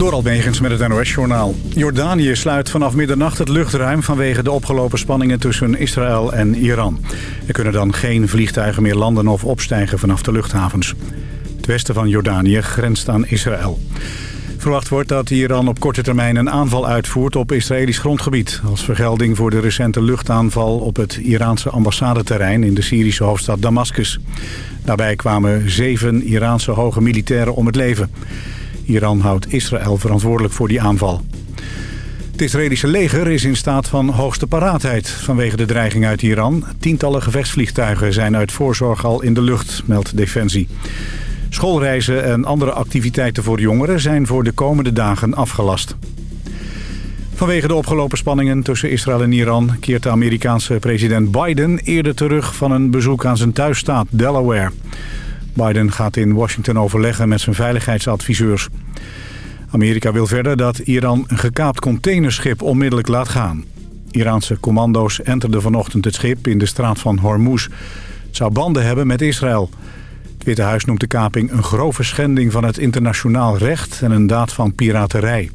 Door Almegens met het NOS-journaal. Jordanië sluit vanaf middernacht het luchtruim vanwege de opgelopen spanningen tussen Israël en Iran. Er kunnen dan geen vliegtuigen meer landen of opstijgen vanaf de luchthavens. Het westen van Jordanië grenst aan Israël. Verwacht wordt dat Iran op korte termijn een aanval uitvoert op Israëlisch grondgebied... als vergelding voor de recente luchtaanval op het Iraanse ambassadeterrein in de Syrische hoofdstad Damascus. Daarbij kwamen zeven Iraanse hoge militairen om het leven. Iran houdt Israël verantwoordelijk voor die aanval. Het Israëlische leger is in staat van hoogste paraatheid vanwege de dreiging uit Iran. Tientallen gevechtsvliegtuigen zijn uit voorzorg al in de lucht, meldt Defensie. Schoolreizen en andere activiteiten voor jongeren zijn voor de komende dagen afgelast. Vanwege de opgelopen spanningen tussen Israël en Iran... keert de Amerikaanse president Biden eerder terug van een bezoek aan zijn thuisstaat Delaware. Biden gaat in Washington overleggen met zijn veiligheidsadviseurs. Amerika wil verder dat Iran een gekaapt containerschip onmiddellijk laat gaan. Iraanse commando's enterden vanochtend het schip in de straat van Hormuz. Het zou banden hebben met Israël. Het Witte Huis noemt de kaping een grove schending van het internationaal recht... en een daad van piraterij.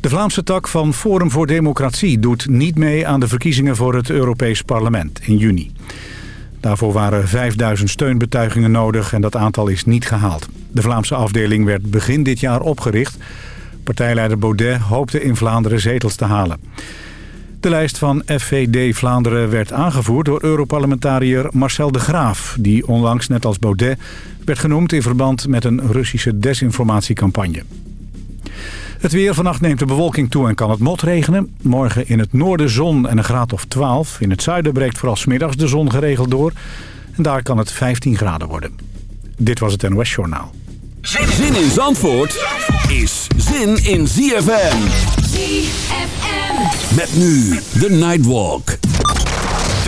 De Vlaamse tak van Forum voor Democratie doet niet mee aan de verkiezingen voor het Europees Parlement in juni. Daarvoor waren 5000 steunbetuigingen nodig en dat aantal is niet gehaald. De Vlaamse afdeling werd begin dit jaar opgericht. Partijleider Baudet hoopte in Vlaanderen zetels te halen. De lijst van FVD Vlaanderen werd aangevoerd door Europarlementariër Marcel de Graaf... die onlangs, net als Baudet, werd genoemd in verband met een Russische desinformatiecampagne. Het weer vannacht neemt de bewolking toe en kan het motregenen. Morgen in het noorden zon en een graad of 12. In het zuiden breekt vooral smiddags de zon geregeld door. En daar kan het 15 graden worden. Dit was het NOS Journaal. Zin in Zandvoort is zin in ZFM. ZFM. Met nu de Nightwalk.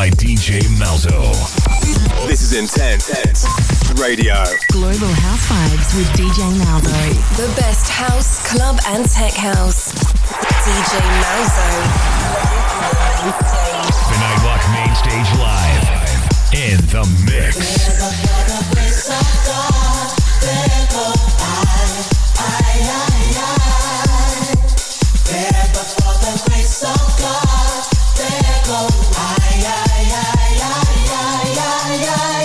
by DJ Malzo. This is Intense Radio. Global House Vibes with DJ Malzo. The best house, club, and tech house. DJ Malzo. The Nightwalk Main Stage Live. In the mix. Holla and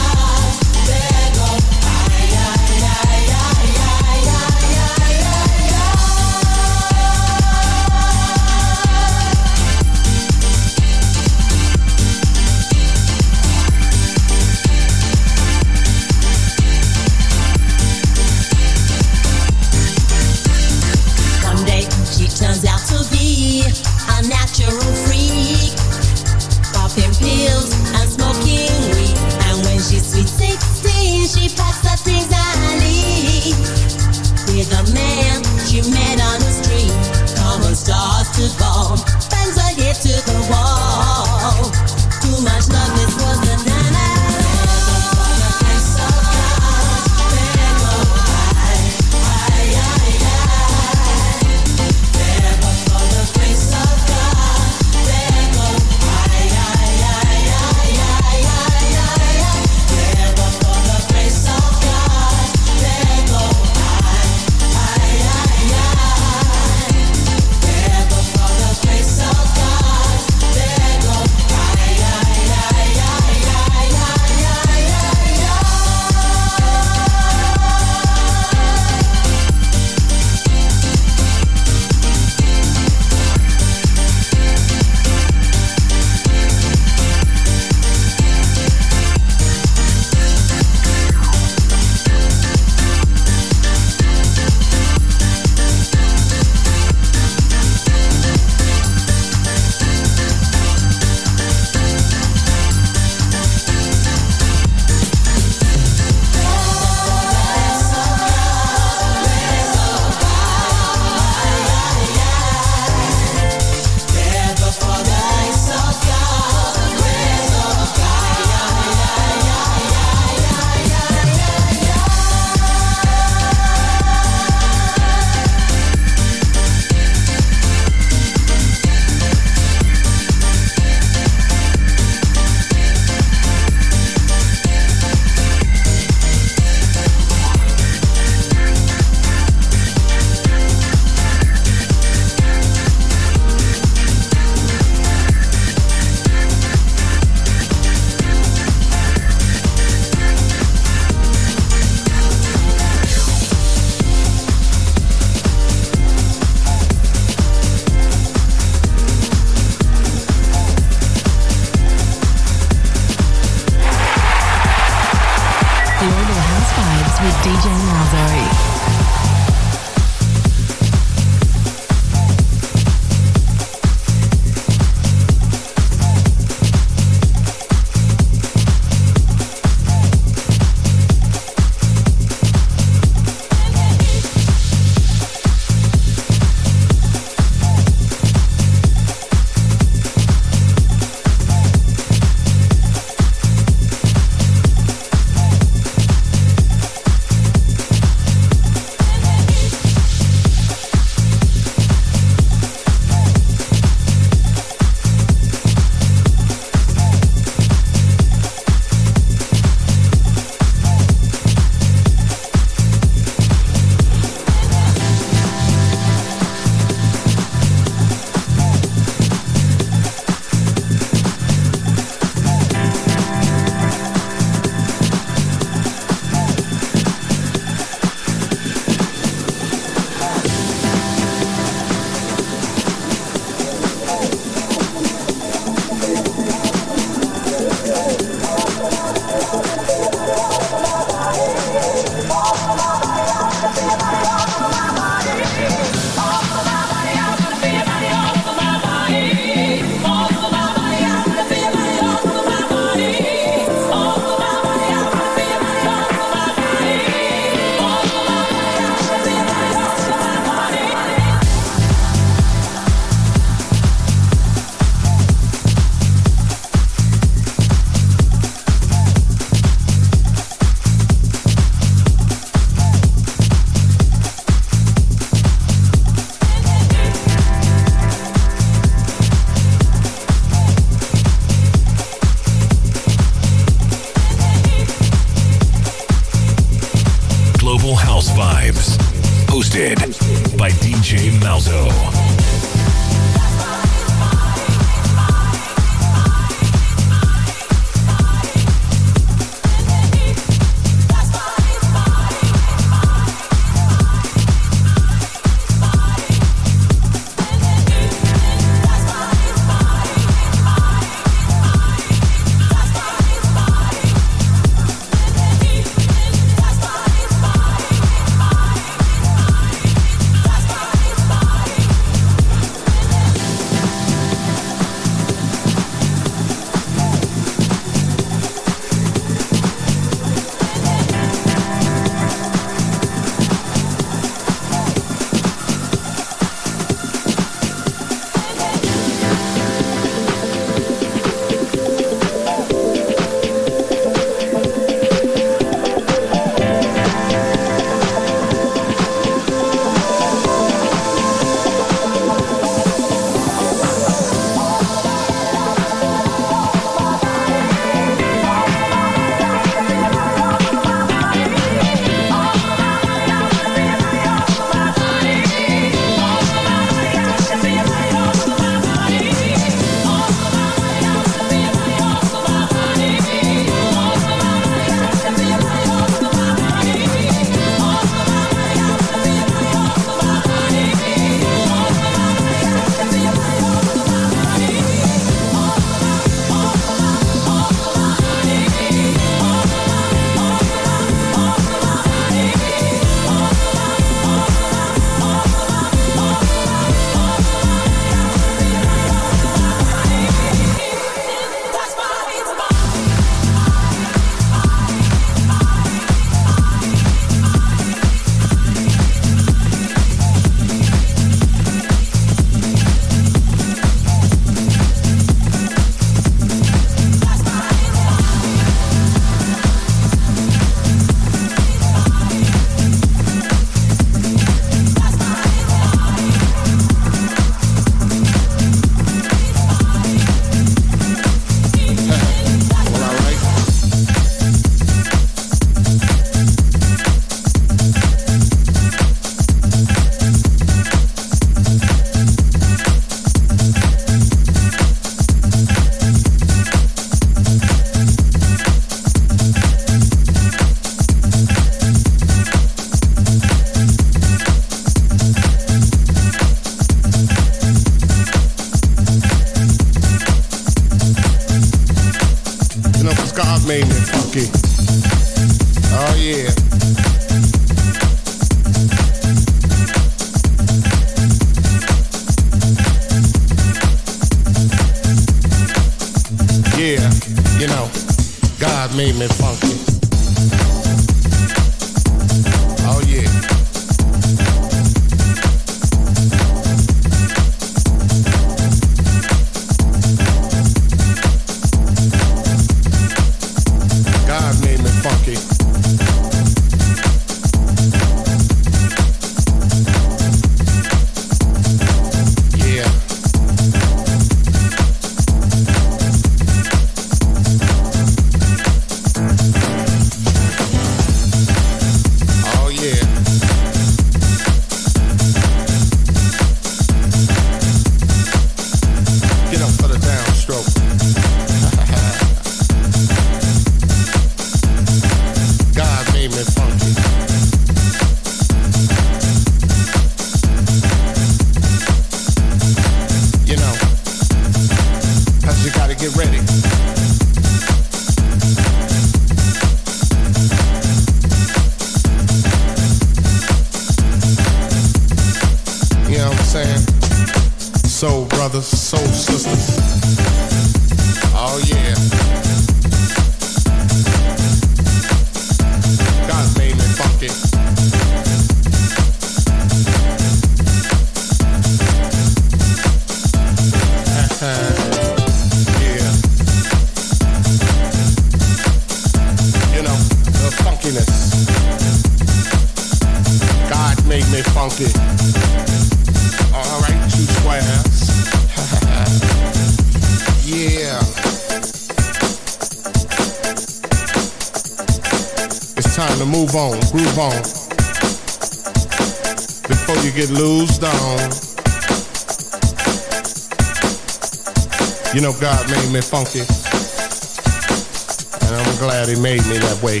glad he made me that way.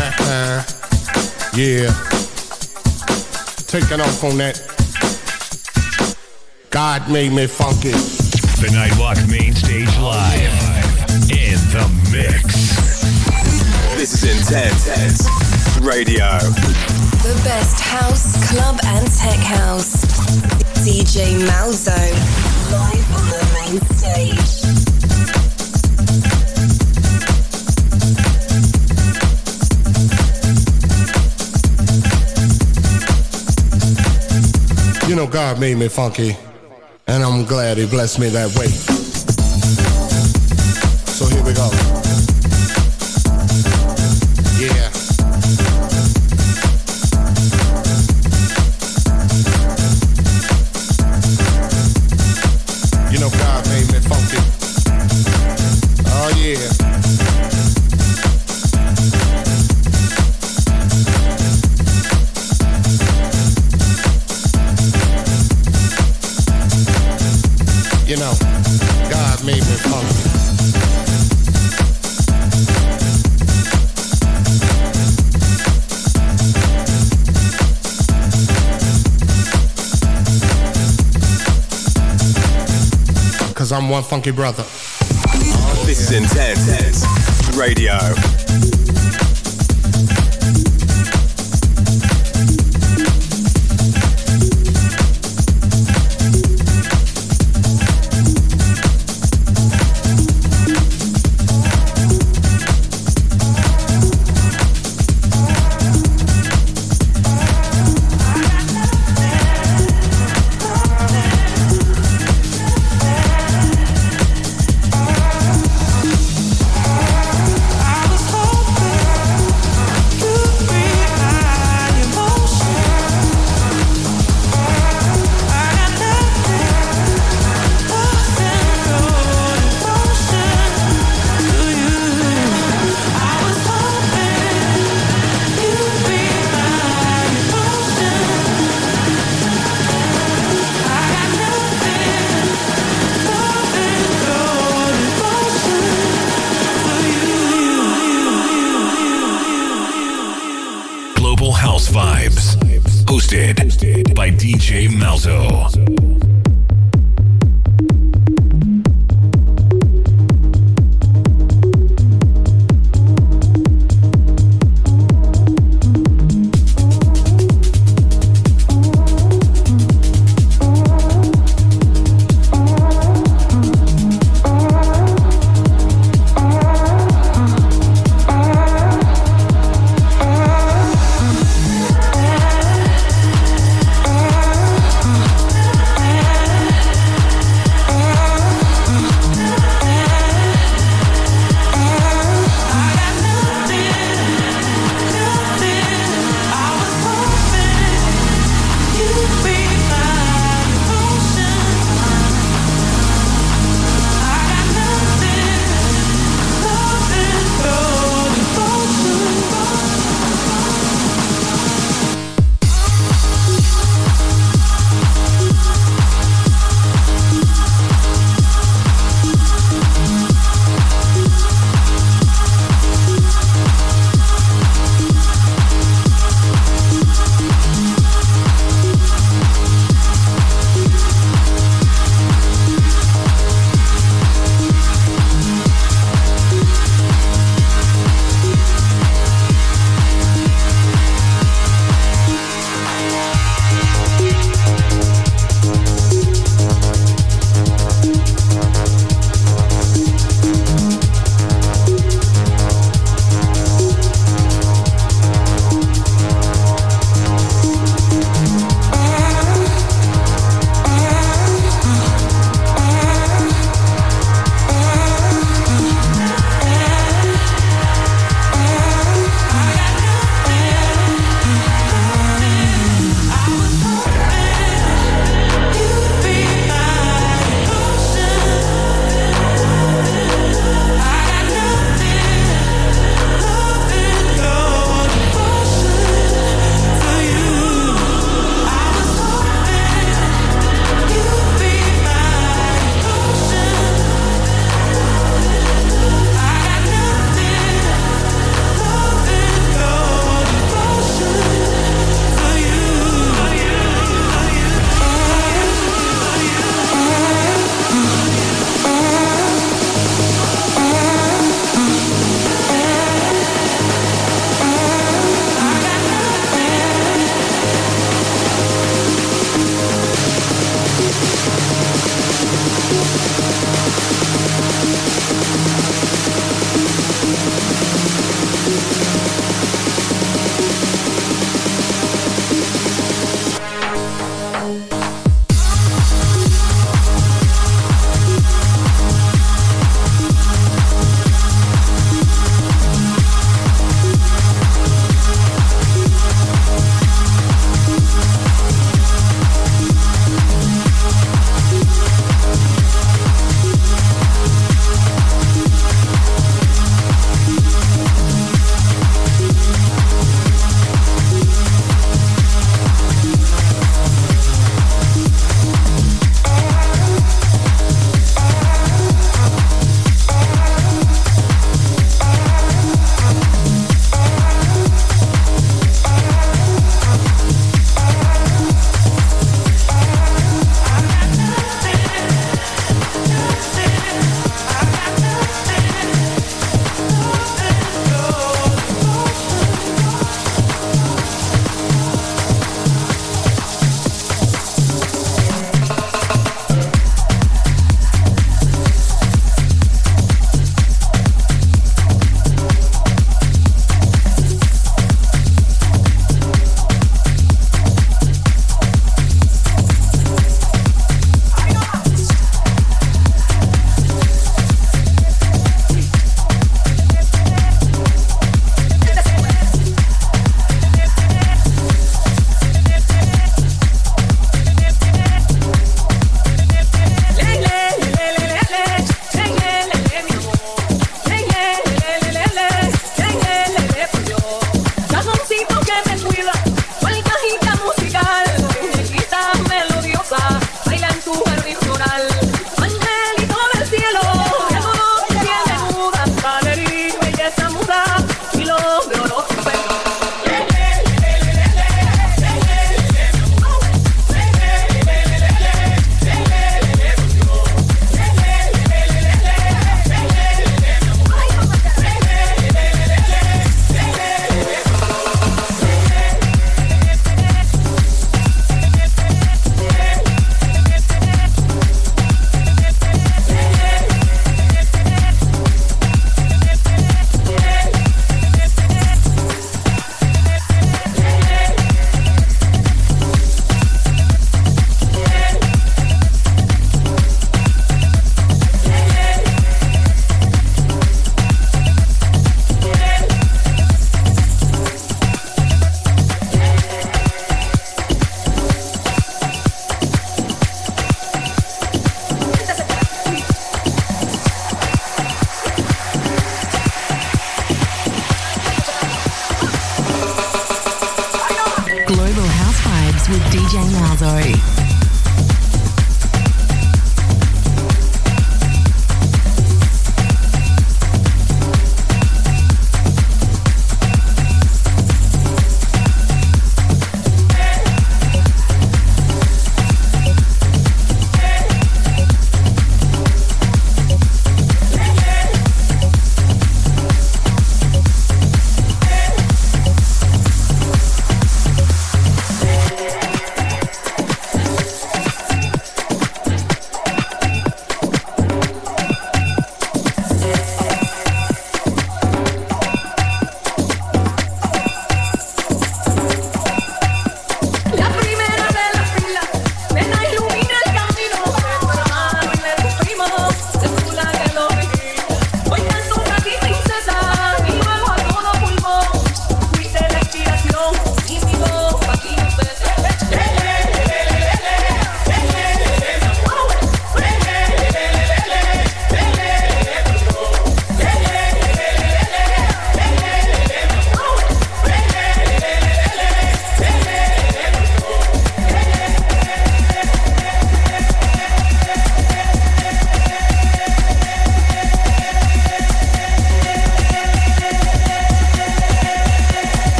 Uh-huh. yeah. Taking off on that. God made me funky. The Nightwalk Main Stage Live. In the mix. This is Intense Radio. The best house, club, and tech house. DJ Malzo live on the main stage. You know, God made me funky, and I'm glad He blessed me that way. So here we go. One funky brother. This is Intense Radio.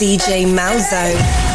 DJ Malzo.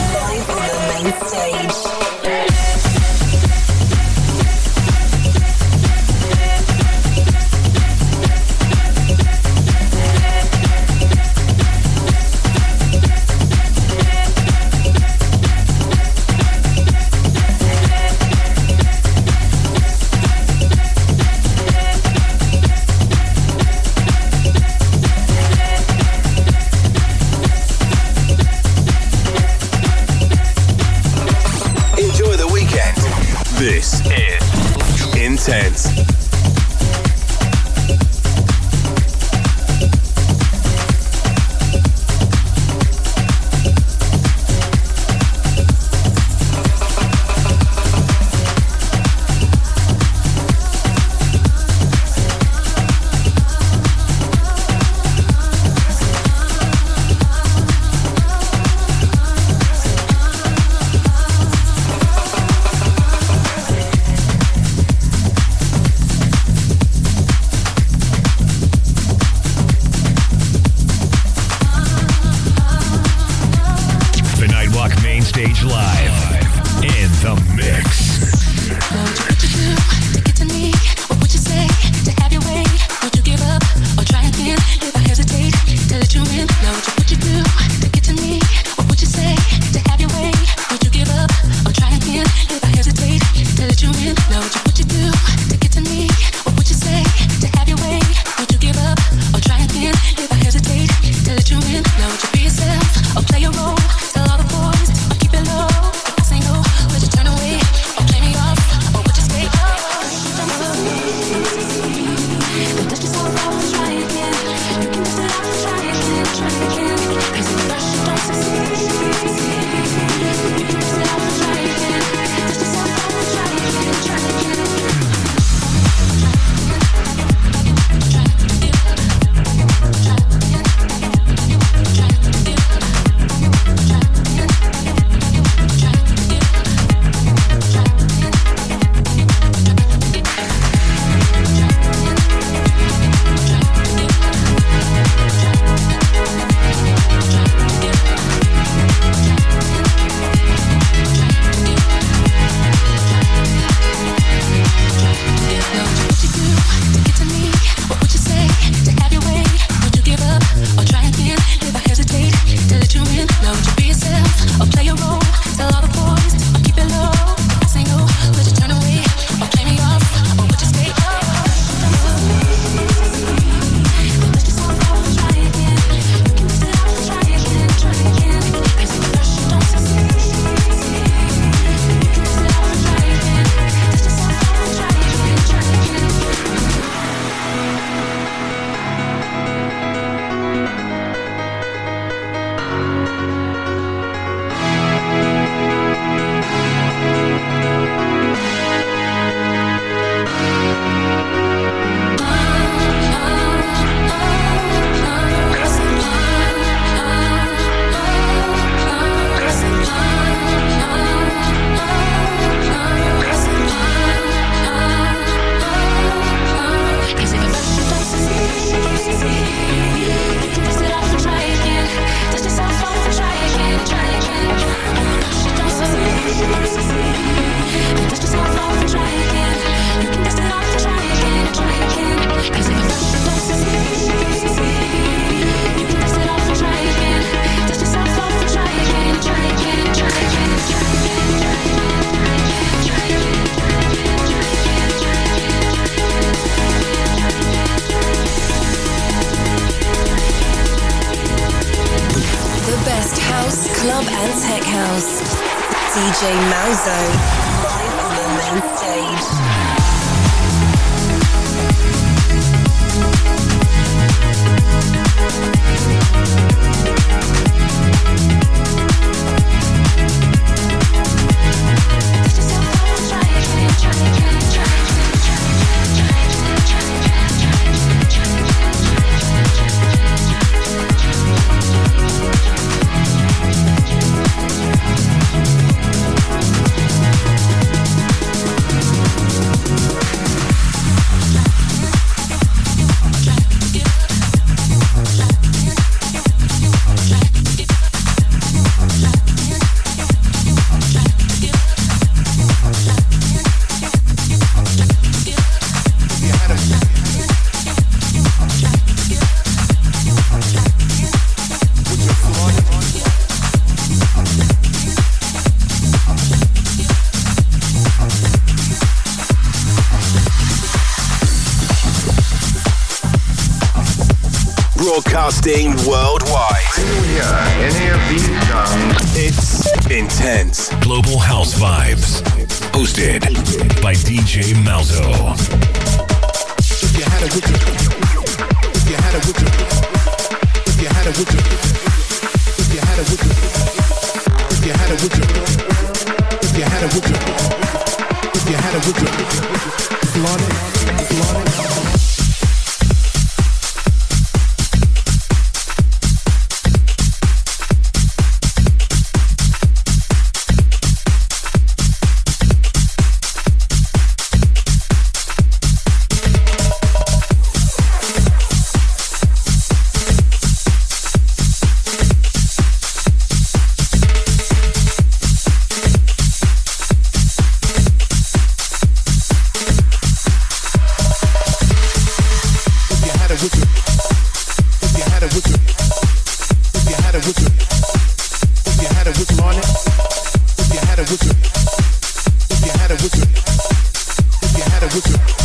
Broadcasting worldwide. Hear any of these sounds? It's intense. Global House Vibes. Hosted by DJ Malzo. If you had a with you, if you had a with you, if you had a with you, if you had a with you, if you had a with you, if you had a with you, if you had a with you, Flaunt had a with if you had a with if you had a with.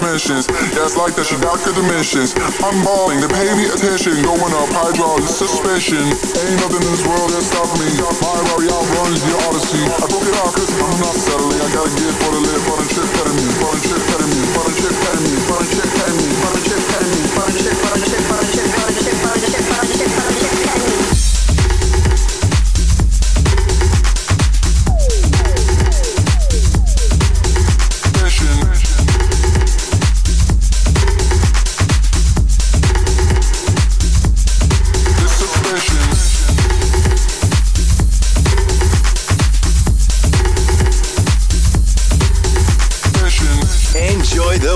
transmissions. Yes, like that, she doctor dimensions. I'm balling, pay me attention. Going up, hydraulic suspension. Ain't nothing in this world that stop me. My Rari outruns the Odyssey. I broke it off cause I'm not settling. I gotta get for the lip, for the trip, petting me, for the trip, petting me, for the trip, petting me, for the trip, petting me.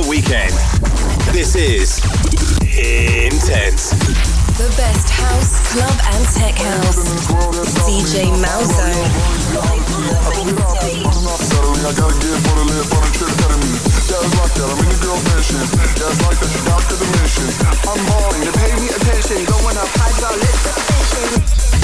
weekend. This is Intense. The best house, club, and tech house. DJ Malzo. That's like that, I'm in mansion That's like that, to the mission I'm balling, they pay me attention Going up high, got lit attention